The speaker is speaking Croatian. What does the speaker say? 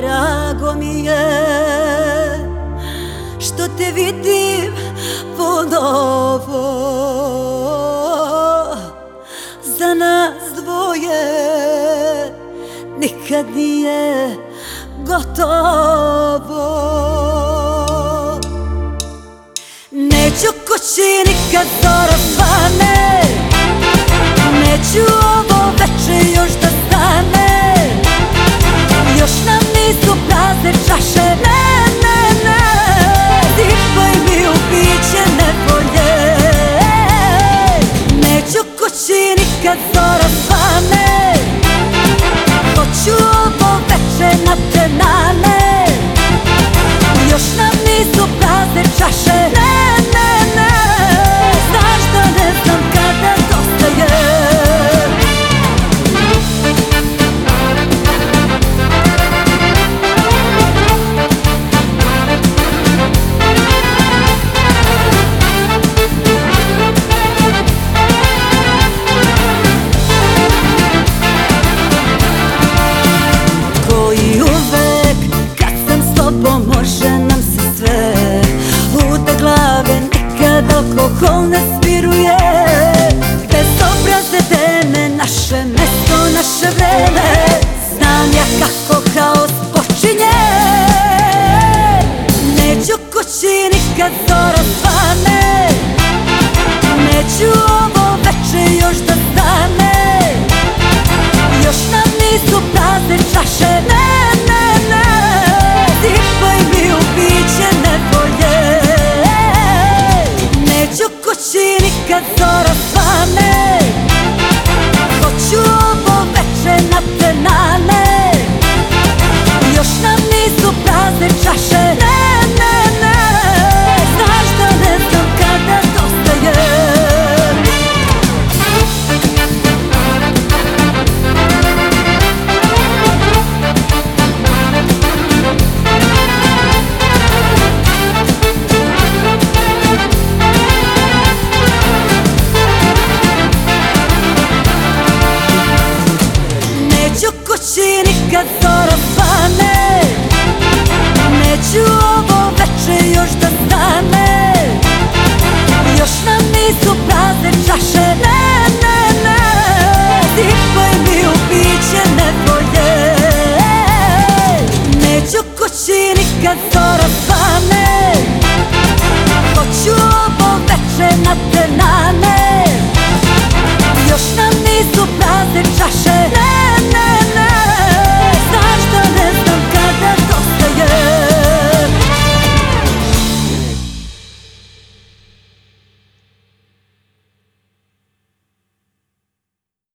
Drago mi je što te vidim ponovo. Za nas dvoje nikad nije gotovo. Neću kući nikad zora nikad zora svane. Hoću ovo veče na nikad zora svane Neću ovo veče još da stane. Još nam nisu prazne čaše, ne, ne, ne. Sipaj mi u piće nevolje Neću kući nikad zora svane Hoću ovo veče na te kad zora svane Neću ovo veče još da stane. Još nam nisu prazne čaše Ne, ne, ne. Tipaj mi u piće nevolje Neću kući nikad zora svane Hoću ovo veče na te